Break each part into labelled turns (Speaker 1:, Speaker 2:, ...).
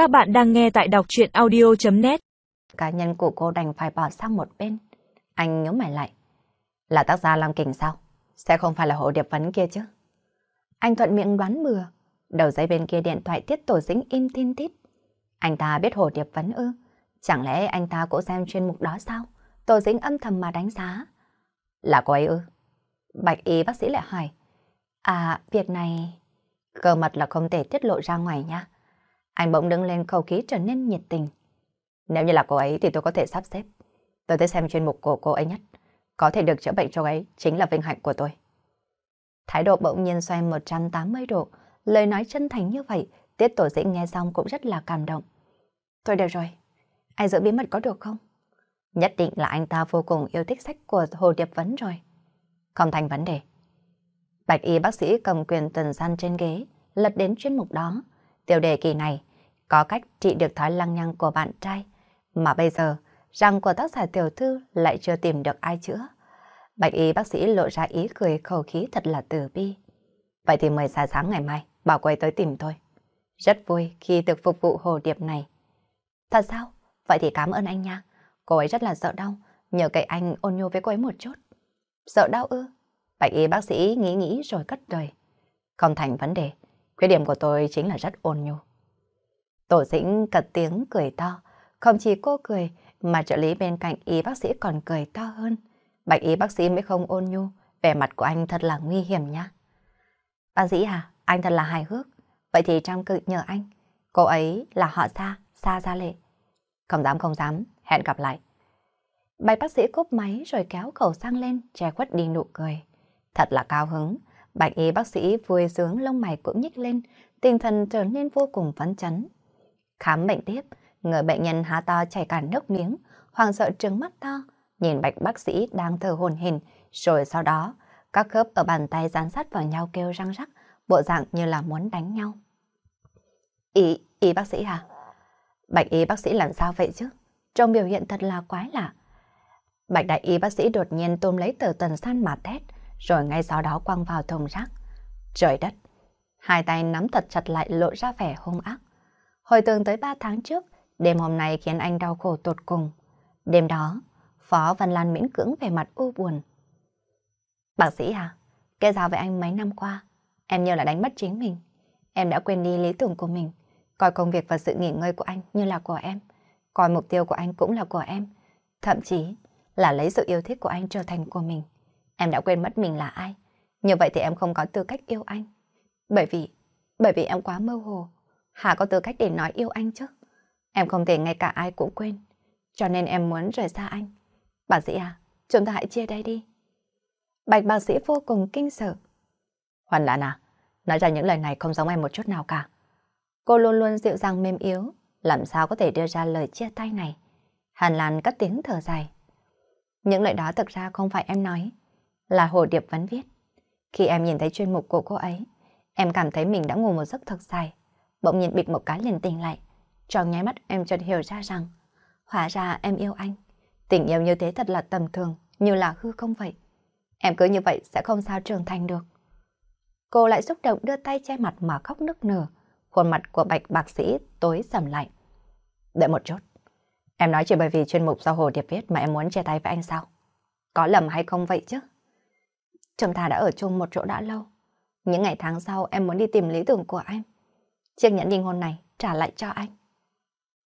Speaker 1: Các bạn đang nghe tại đọc chuyện audio.net
Speaker 2: Cá nhân của cô đành phải bỏ sang một bên. Anh nhớ mày lại. Là tác gia lam kình sao? Sẽ không phải là hộ điệp vấn kia chứ? Anh thuận miệng đoán bừa. Đầu dây bên kia điện thoại tiết tổ dính im tin tít. Anh ta biết hồ điệp vấn ư? Chẳng lẽ anh ta cũng xem chuyên mục đó sao? Tổ dính âm thầm mà đánh giá. Là cô ấy ư? Bạch y bác sĩ lại hỏi. À, việc này... Cơ mật là không thể tiết lộ ra ngoài nha. Anh bỗng đứng lên khẩu khí trở nên nhiệt tình. Nếu như là cô ấy thì tôi có thể sắp xếp. Tôi tới xem chuyên mục của cô ấy nhất. Có thể được chữa bệnh cho ấy chính là vinh hạnh của tôi. Thái độ bỗng nhiên xoay 180 độ. Lời nói chân thành như vậy, Tiết Tổ dĩ nghe xong cũng rất là cảm động. Thôi được rồi, anh giữ bí mật có được không? Nhất định là anh ta vô cùng yêu thích sách của Hồ Điệp Vấn rồi. Không thành vấn đề. Bạch y bác sĩ cầm quyền tuần gian trên ghế, lật đến chuyên mục đó. Tiêu đề kỳ này, có cách trị được thói lăng nhăng của bạn trai. Mà bây giờ, răng của tác giả tiểu thư lại chưa tìm được ai chữa. Bạch y bác sĩ lộ ra ý cười khẩu khí thật là từ bi. Vậy thì mời sáng sáng ngày mai, bảo quay tới tìm tôi. Rất vui khi được phục vụ hồ điệp này. Thật sao? Vậy thì cảm ơn anh nha. Cô ấy rất là sợ đau, nhờ cậy anh ôn nhu với cô ấy một chút. Sợ đau ư? Bạch y bác sĩ nghĩ nghĩ rồi cất lời. Không thành vấn đề, khuyết điểm của tôi chính là rất ôn nhu. Tổ dĩnh cật tiếng cười to, không chỉ cô cười mà trợ lý bên cạnh y bác sĩ còn cười to hơn. Bạch y bác sĩ mới không ôn nhu, vẻ mặt của anh thật là nguy hiểm nha. Bác sĩ à, anh thật là hài hước. Vậy thì Trang cự nhờ anh, cô ấy là họ Sa, Sa Gia Lệ. Không dám không dám, hẹn gặp lại. Bạch bác sĩ cúp máy rồi kéo khẩu sang lên, che khuất đi nụ cười. Thật là cao hứng, bạch y bác sĩ vui sướng lông mày cũng nhích lên, tinh thần trở nên vô cùng phấn chấn. Khám bệnh tiếp, người bệnh nhân há to chảy cả nước miếng, hoàng sợ trừng mắt to, nhìn bạch bác sĩ đang thở hồn hển, rồi sau đó các khớp ở bàn tay dán sát vào nhau kêu răng rắc, bộ dạng như là muốn đánh nhau. Ý, ý bác sĩ à? Bạch y bác sĩ làm sao vậy chứ? trông biểu hiện thật là quái lạ. Bạch đại y bác sĩ đột nhiên tôm lấy tờ tần san mà thét, rồi ngay sau đó quăng vào thùng rác. Trời đất! Hai tay nắm thật chặt lại lộ ra vẻ hung ác. Hồi tưởng tới ba tháng trước, đêm hôm nay khiến anh đau khổ tột cùng. Đêm đó, Phó Văn Lan miễn cưỡng về mặt u buồn. Bác sĩ à, kể ra với anh mấy năm qua, em như là đánh mất chính mình. Em đã quên đi lý tưởng của mình, coi công việc và sự nghỉ ngơi của anh như là của em, coi mục tiêu của anh cũng là của em. Thậm chí là lấy sự yêu thích của anh trở thành của mình. Em đã quên mất mình là ai. Như vậy thì em không có tư cách yêu anh. Bởi vì, bởi vì em quá mơ hồ. Hà có tư cách để nói yêu anh chứ. Em không thể ngay cả ai cũng quên. Cho nên em muốn rời xa anh. Bác sĩ à, chúng ta hãy chia tay đi. Bạch bác sĩ vô cùng kinh sợ. Hoàn Lan à, nói ra những lời này không giống em một chút nào cả. Cô luôn luôn dịu dàng mềm yếu, làm sao có thể đưa ra lời chia tay này. Hàn Lan cất tiếng thở dài. Những lời đó thực ra không phải em nói, là Hồ Điệp vẫn viết. Khi em nhìn thấy chuyên mục của cô ấy, em cảm thấy mình đã ngủ một giấc thật dài. Bỗng nhiên bịch một cái liền tỉnh lại. Trong nháy mắt em chợt hiểu ra rằng, hóa ra em yêu anh. Tình yêu như thế thật là tầm thường, như là hư không vậy. Em cứ như vậy sẽ không sao trưởng thành được. Cô lại xúc động đưa tay che mặt mà khóc nức nở. Khuôn mặt của bạch bác sĩ tối sầm lại. Đợi một chút. Em nói chỉ bởi vì chuyên mục do Hồ Điệp viết mà em muốn chia tay với anh sao? Có lầm hay không vậy chứ? Chúng ta đã ở chung một chỗ đã lâu. Những ngày tháng sau em muốn đi tìm lý tưởng của anh. Chiếc nhẫn đinh hôn này trả lại cho anh.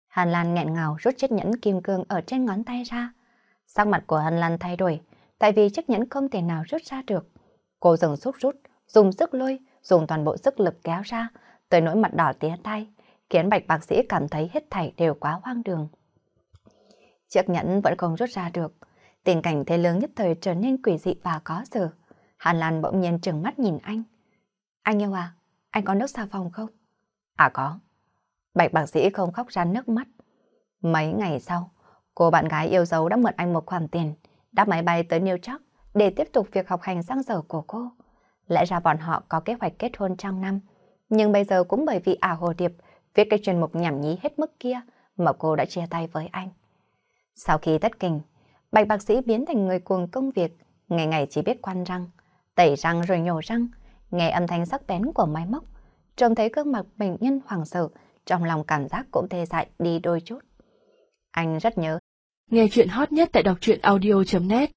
Speaker 2: Hàn Lan nghẹn ngào rút chiếc nhẫn kim cương ở trên ngón tay ra. Sắc mặt của Hàn Lan thay đổi, tại vì chiếc nhẫn không thể nào rút ra được. Cô dừng xúc rút, dùng sức lôi, dùng toàn bộ sức lực kéo ra, tới nỗi mặt đỏ tía tay, khiến bạch bác sĩ cảm thấy hết thảy đều quá hoang đường. Chiếc nhẫn vẫn không rút ra được, tình cảnh thế lớn nhất thời trở nên quỷ dị và có sự. Hàn Lan bỗng nhiên trừng mắt nhìn anh. Anh yêu à, anh có nước xà phòng không? À có. Bạch bác sĩ không khóc ra nước mắt. Mấy ngày sau, cô bạn gái yêu dấu đã mượn anh một khoản tiền, đáp máy bay tới New York để tiếp tục việc học hành sang giờ của cô. Lẽ ra bọn họ có kế hoạch kết hôn trong năm, nhưng bây giờ cũng bởi vì ả hồ điệp viết cái chuyên mục nhảm nhí hết mức kia mà cô đã chia tay với anh. Sau khi tất kinh, bạch bác sĩ biến thành người cuồng công việc, ngày ngày chỉ biết quan răng, tẩy răng rồi nhổ răng, nghe âm thanh sắc bén của máy móc, trông thấy gương mặt bệnh nhân hoảng sợ, trong lòng cảm giác cũng tê dại đi đôi chút. Anh rất nhớ.
Speaker 1: Nghe chuyện hot nhất tại đọc truyện audio.net